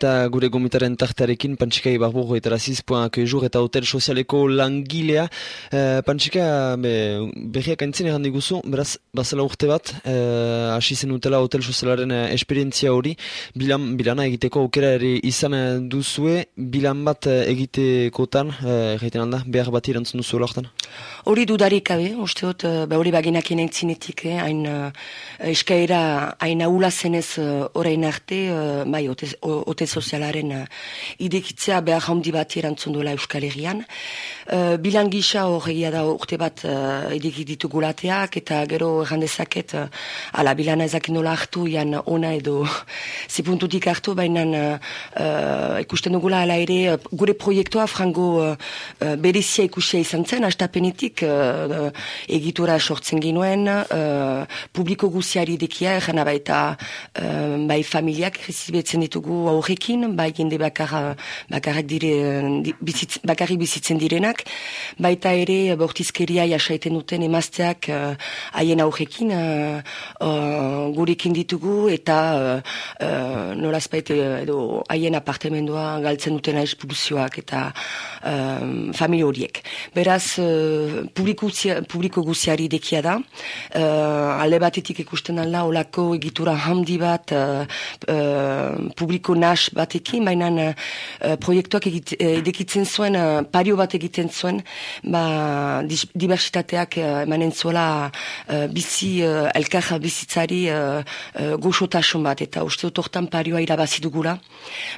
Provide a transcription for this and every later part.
Eta gure gomitaren tartarekin, Pantsikai Barbogo eta Razizpoak ejur eta hotel sozialeko langilea. E, Pantsika, be, berriak aintzen egan diguzu, beraz, bazela urte bat, e, hasi zen utela hotel sozialaren eh, esperientzia hori, bilan, bilana egiteko aukera ere izan duzue, bilan bat egitekotan, egiten handa, behar bat irantzun duzu horretan? Hori dudarik abe, uste dut, ba hori baginak inaintzinetik, eh, hain eskaera, hain ahula zenez orain arte, bai, hotel sozialaren uh, idekitzea behar handi bat erantzun duela Euskal Herrian. Uh, bilan gisa horregia da urte bat uh, idekit ditugulateak eta gero errandezaket uh, ala bilana ezakin nola hartu jan ona edo zipuntutik hartu baina uh, ikusten dugula ala ere gure proiektua frango uh, berezia ikusia izan zen astapenitik uh, egitura sortzen ginuen uh, publiko guziari dekia erran baita uh, bai familiak rezibetzen ditugu aurrik batekin, bai jende bakarra, bakarrak dire, bizitz, bakarrik bizitzen direnak, baita ere bortizkeria jasaiten duten emazteak uh, haien aurrekin uh, uh, gurekin ditugu eta uh, uh, nolaz edo haien apartemendua galtzen duten espulsioak eta uh, familie horiek. Beraz, uh, publiko guziari dekia da, uh, alde batetik ikusten alda, olako egitura handi bat uh, uh, publiko nas batekin, baina uh, proiektuak egit, eh, edekitzen zuen, uh, pario bat egiten zuen, ba, diversitateak uh, emanen zuela uh, bizi, uh, elkar bizitzari uh, uh, goxotasun bat, eta uste dut ortan parioa irabazidugula,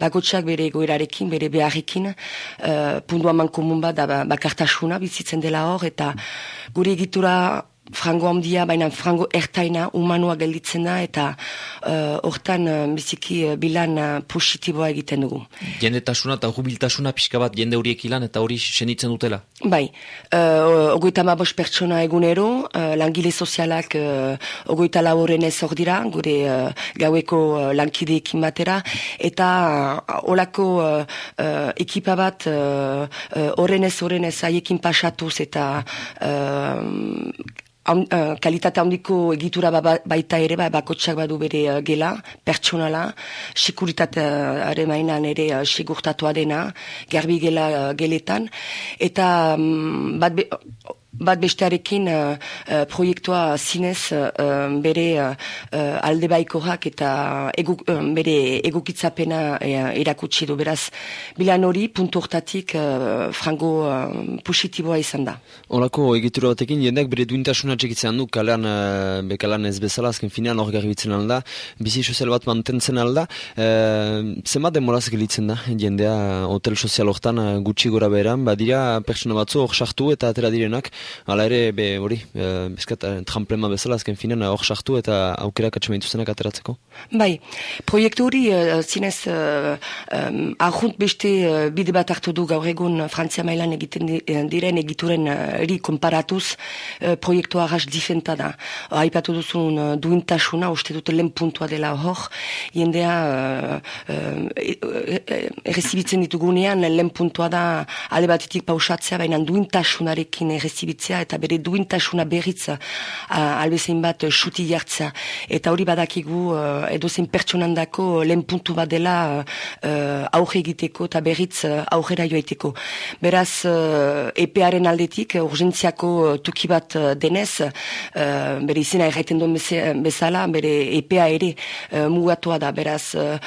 bakotsak bere goerarekin, bere beharrekin, uh, pundu aman komun bat, da, bakartasuna bizitzen dela hor, eta gure egitura frango handia, baina frango ertaina, humanua gelditzen da, eta uh, hortan uh, biziki uh, bilan uh, positiboa egiten dugu. Jendetasuna eta jubiltasuna pixka bat jende horiek ilan eta hori senitzen dutela? Bai, uh, ogoita mabos pertsona egunero, uh, langile sozialak uh, ogoita laboren ez hor dira, gure uh, gaueko uh, lankideekin batera, eta uh, olako uh, uh, ekipa bat horren uh, ez horren ez haiekin pasatuz eta uh, kalitate handiko egitura ba, ba, baita ere, ba, bakotsak badu bere uh, gela, pertsonala, sekuritateare mainan ere uh, segurtatua dena, garbi gela uh, geletan, eta um, bat bat bestearekin uh, uh, proiektua zinez uh, bere uh, uh, alde baikorak eta egu, bere egukitzapena uh, erakutsi du. Beraz, bilan hori puntu hortatik uh, frango uh, positiboa izan da. Olako egitura batekin jendeak bere duintasuna txekitzen du, kalean, uh, bekalan ez bezala, azken finean hor garbitzen alda, bizi sozial bat mantentzen alda. Uh, Zema demoraz gelitzen da, jendea hotel sozial hortan uh, gutxi gora beran, badira pertsona batzu hor sartu eta atera direnak, Hala ere, be, hori, e, bizkat, eh, tramplema bezala, azken finan, hor sartu eta aukera katxema intuztenak ateratzeko? Bai, proiektu hori, uh, zinez, uh, um, ahunt beste uh, bide bat hartu du gaur egun Frantzia mailan egiten diren egituren eri komparatuz uh, proiektu arras difenta da. Aipatu duzun uh, duintasuna, uste dute lehen puntua dela hor, jendea uh, uh, ditugunean, lehen puntua da ale batetik pausatzea, baina duintasunarekin errezibitzen eta bere duintasuna berritza albezein bat uh, suti jartza. Eta hori badakigu uh, edozein pertsonandako lehen puntu bat dela uh, auge egiteko eta berritz uh, aurrera joaiteko. Beraz, uh, EPEaren aldetik, urgentziako uh, tuki bat uh, denez, uh, bere izena erraiten duen bezala, bere EPEA ere uh, mugatua da. Beraz, uh,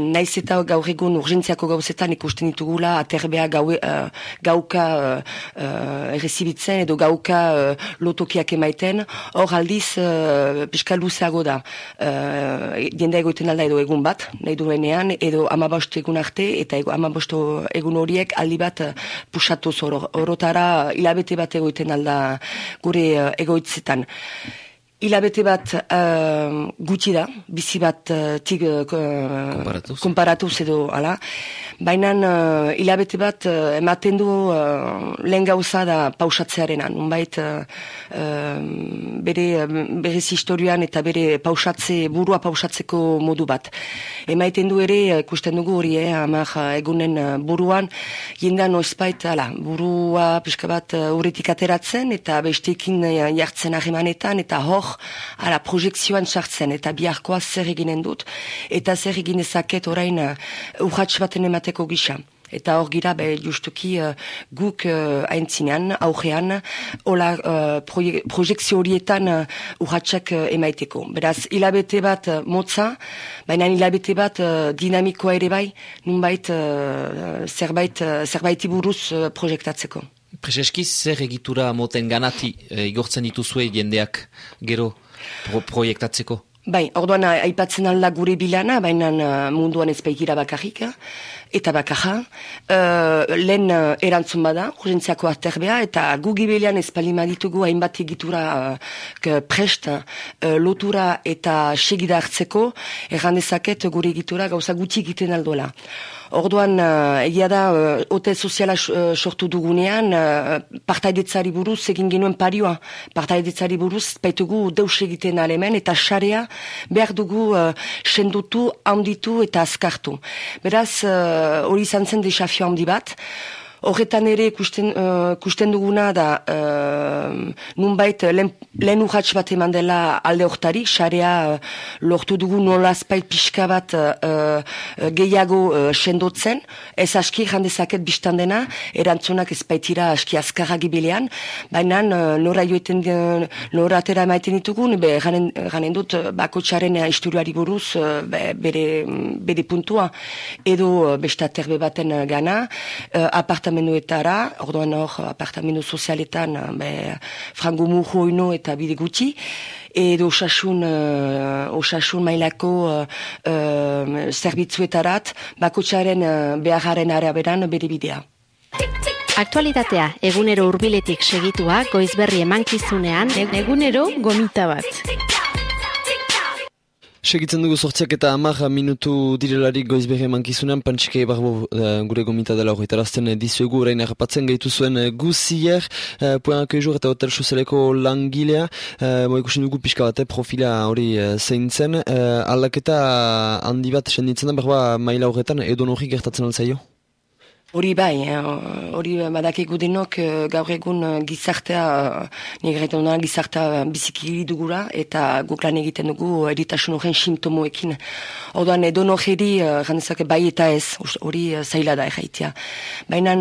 naiz eta gaur egun urgentziako gauzetan ikusten ditugula, aterbea gau, uh, gauka uh, uh, errezibitzen edo gauka uh, lotokiak emaiten, hor aldiz uh, pixka luzeago da. Uh, jende egoiten alda edo egun bat, nahi duenean, edo amabost egun arte, eta ego, amabost egun horiek aldi bat uh, pusatu zoro. Horotara hilabete bat egoiten alda gure uh, egoitzetan. Hilabete bat uh, gutxi da, bizi bat uh, tig, uh, komparatuz. komparatuz edo ala. Baina uh, hilabete bat uh, ematen du uh, lehen gauza da pausatzearen Unbait uh, bere, bere historioan eta bere pausatze, burua pausatzeko modu bat. Emaiten du ere, ikusten dugu hori, eh, amak egunen buruan, jendan oizbait, ala, burua pixka bat uh, ateratzen eta bestekin jartzen ahemanetan eta hor ala projekzioan sartzen, eta biharkoa zer eginen dut, eta zer egin ezaket orain uh, urratx baten emateko gisa. Eta hor gira, be, justuki, uh, guk uh, aintzinean, augean, hola uh, projekzio horietan uh, urratxak uh, emaiteko. Beraz, hilabete bat uh, motza, baina hilabete bat uh, dinamikoa ere bai, nunbait uh, zerbait, uh, zerbait iburuz uh, projektatzeko. Prezeski, zer egitura moten ganati e, igortzen dituzue jendeak gero proiektatzeko? Bai, orduan aipatzen alda gure bilana, baina munduan ez baikira bakarrik, eta bakarra. Uh, lehen uh, erantzun bada, urgentziako aterbea, eta gugibelian ez palima ditugu hainbat egitura uh, prest, uh, lotura eta segida hartzeko, errandezaket gure egitura gauza gutxi egiten aldola. Orduan, uh, egia da, uh, ote soziala uh, sortu dugunean, uh, partaidetzari buruz egin genuen parioa. Partaidetzari buruz, baitugu deus egiten alemen, eta xarea behar dugu uh, sendutu, handitu eta azkartu. Beraz, hori uh, izan zen desafio handi bat, Horretan ere kusten, uh, kusten duguna da uh, nunbait lehen, urratx bat eman dela alde hortari, xarea uh, lortu dugu nolazpait pixka bat uh, gehiago uh, sendotzen, ez aski jandezaket biztan dena, erantzunak ez baitira aski azkarra gibilean, baina uh, nora joeten, uh, nora atera maiten ditugun, be, ganen, ganen dut bako txaren historiari buruz uh, bere, bere puntua, edo uh, besta terbe baten gana, uh, apartamenduetara, orduan hor apartamendu sozialetan, be, frango ino eta bide gutxi, edo osasun, uh, osasun mailako uh, uh, zerbitzuetarat, bakotxaren uh, behararen araberan bere bidea. Aktualitatea, egunero hurbiletik segitua, goizberri emankizunean, egunero gomita bat. Segitzen dugu sortziak eta hamar minutu direlarik goizberri emankizunean, pantxikei barbo uh, gure gomita dela horretarazten uh, dizuegu orain errapatzen gaitu zuen uh, guzier, uh, poenak eta hotel sozialeko langilea, uh, mo ikusin dugu pixka bate profila hori uh, zeintzen, uh, aldaketa handi bat senditzen da, barba maila horretan, edo norri gertatzen alzaio? Hori bai, eh, hori eh, badakik eh, gaur egun gizartea, nire gaita gizartea biziki dugura eta guk lan egiten dugu eritasun horren sintomoekin. Odoan edo nojeri, gandezak bai eta ez, hori zaila da erraitea. Baina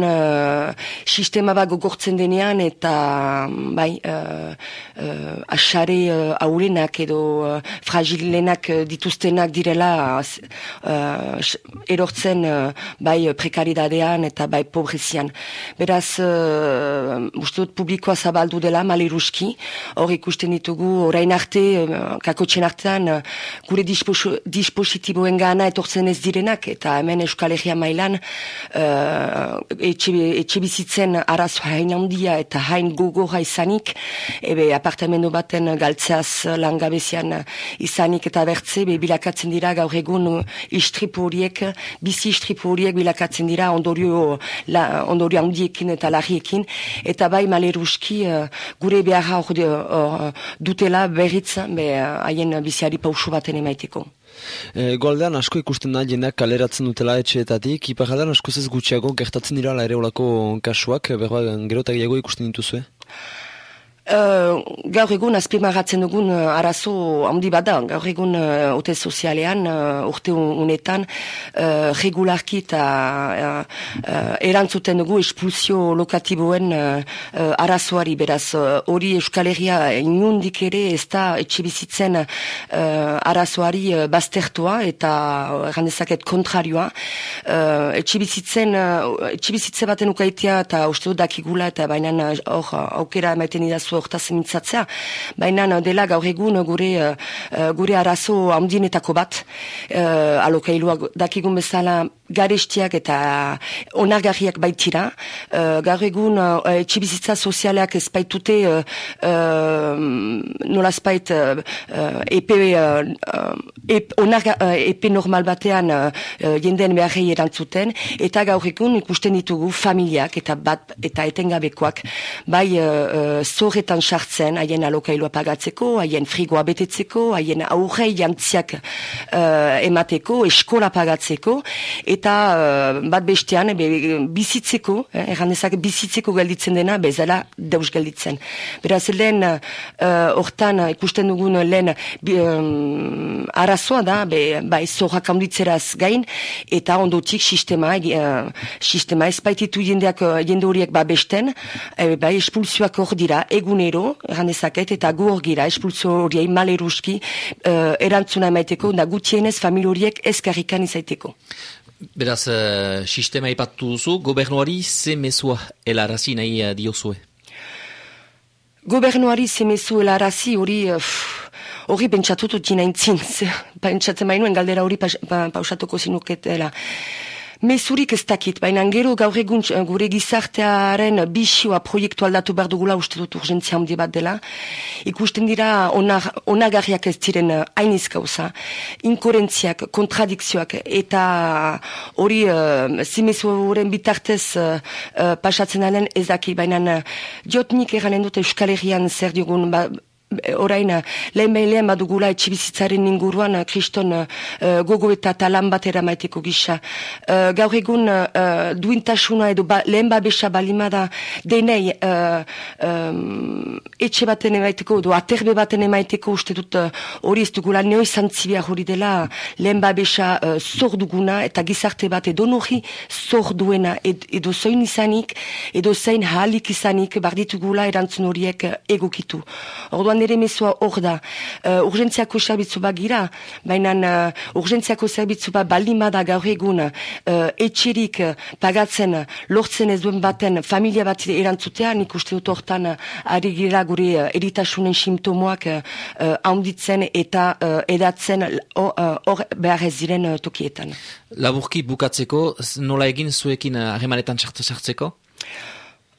sistema bat gogortzen denean eta bai uh, uh, asare uh, aulenak edo uh, fragilenak dituztenak direla erortzen bai prekaridadean eta bai pobrezian. Beraz, uh, uste dut publikoa zabaldu dela, maliruski, hor ikusten ditugu, orain arte, uh, kakotxen artean, uh, gure dispositiboen gana etortzen ez direnak, eta hemen Euskal Herria mailan, uh, etxe, bizitzen arazo hain handia eta hain gogorra izanik, ebe apartamendu baten galtzeaz langabezian izanik eta bertze, be bilakatzen dira gaur egun istripu horiek, bizi istripu horiek bilakatzen dira ondorio la, ondori handiekin eta larriekin, eta bai maleruski uh, gure beharra hor dutela berriz haien uh, biziari pausu baten emaiteko. E, Goldean asko ikusten da jendeak kaleratzen dutela etxeetatik, iparaldean asko ez gutxiago gertatzen dira ere olako kasuak, berba gero eta ikusten dituzue? Uh, gaur egun azpimarratzen dugun uh, arazo handi bada, gaur egun uh, ote sozialean uh, urte unetan uh, regularki eta uh, uh, erantzuten dugu espulsio lokatiboen uh, arazoari. Beraz hori uh, Euskal Herria inundik ere ez da etxibizitzen uh, arazoari uh, baztertua eta errandezaket kontrarioa. Uh, etxibizitzen uh, etxibizitze baten ukaitea eta uste dakigula eta baina hor aukera emaiten idazu hortaz mintzatzea, baina dela gaur egun gure, uh, gure arazo handinetako bat, uh, alokailua dakigun bezala garestiak eta onargarriak baitira. Uh, gaur egun uh, etxibizitza sozialeak ez baitute uh, uh, nola espait uh, epe, uh, epe normal batean uh, jendeen beharrei erantzuten. Eta gaur egun ikusten ditugu familiak eta bat eta etengabekoak. Bai uh, aurretan sartzen, haien alokailua pagatzeko, haien frigoa betetzeko, haien aurrei jantziak emateko, eskola pagatzeko, eta bat bestean, be, bizitzeko, eh, errandezak bizitzeko gelditzen dena, bezala deus gelditzen. Beraz, lehen, hortan, ikusten dugun lehen, bi, um, arazoa da, be, bai, zorrak handitzeraz gain, eta ondotik sistema, uh, sistema ez baititu jendeak, jende horiek ba besten, e, bai, espulsioak hor dira, egunero, errandezaket, eta gu hor gira, espulsio horiei maleruski, uh, erantzuna emaiteko, da gutienez familia horiek ezkarrikan izaiteko. Beraz, uh, sistema ipatu duzu, gobernuari ze mesua elarazi nahi uh, diozue? Gobernuari ze mesu elarazi hori... Hori pentsatutu dina intzin, pentsatzen bainuen galdera hori pausatuko zinuketela. Mezurik ez dakit, baina gero gaur egun eh, gure gizartearen bisioa proiektu aldatu behar dugula uste dut urgentzia handi bat dela. Ikusten dira onagarriak ez diren eh, hainiz gauza, inkorentziak, kontradikzioak eta hori uh, zimezu horren bitartez uh, pasatzen alen ez daki, baina jotnik eranen dut Euskal Herrian zer dugun, ba, orain eh, lehen behin lehen badugula etxibizitzaren inguruan eh, kriston uh, gogo eta talan bat eramaiteko gisa. Uh, gaur egun uh, duintasuna edo ba, lehen babesa balimada denei uh, um, etxe baten emaiteko edo aterbe baten emaiteko uste dut hori uh, ez dugula neo izan zibia hori dela lehen babesa uh, zor duguna eta gizarte bat edo nori zor duena ed, edo zoin izanik edo zein halik izanik barditugula erantzun horiek egokitu. Orduan nire mesua hor da. Uh, urgentziako zerbitzu bat gira, baina uh, urgentziako zerbitzu bat balimada gaur egun uh, etxerik pagatzen lortzen ez duen baten familia bat erantzutea, nik uste dut hortan uh, ari gira gure uh, eritasunen simptomoak handitzen eta uh, edatzen hor uh, behar ez diren uh, tokietan. Laburki bukatzeko, nola egin zuekin harremanetan uh, sartzeko?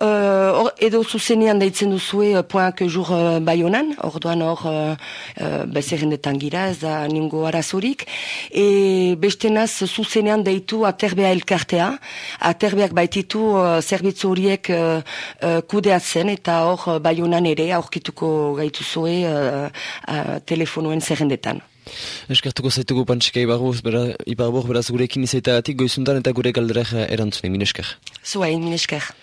Uh, edo zuzenean daitzen duzue uh, poak jur uh, baionan, orduan hor uh, uh, bezerrendetan gira, ez da ningo arazorik. E bestenaz zuzenean deitu aterbea elkartea, aterbeak baititu uh, zerbitzu horiek uh, uh, kudeatzen eta hor uh, baionan ere aurkituko gaituzue uh, uh, telefonuen zerrendetan. Eskertuko zaitugu pantxika ibarboz, beraz gurekin izaita goizuntan eta gure galderak erantzune, minesker. Zuain, minesker.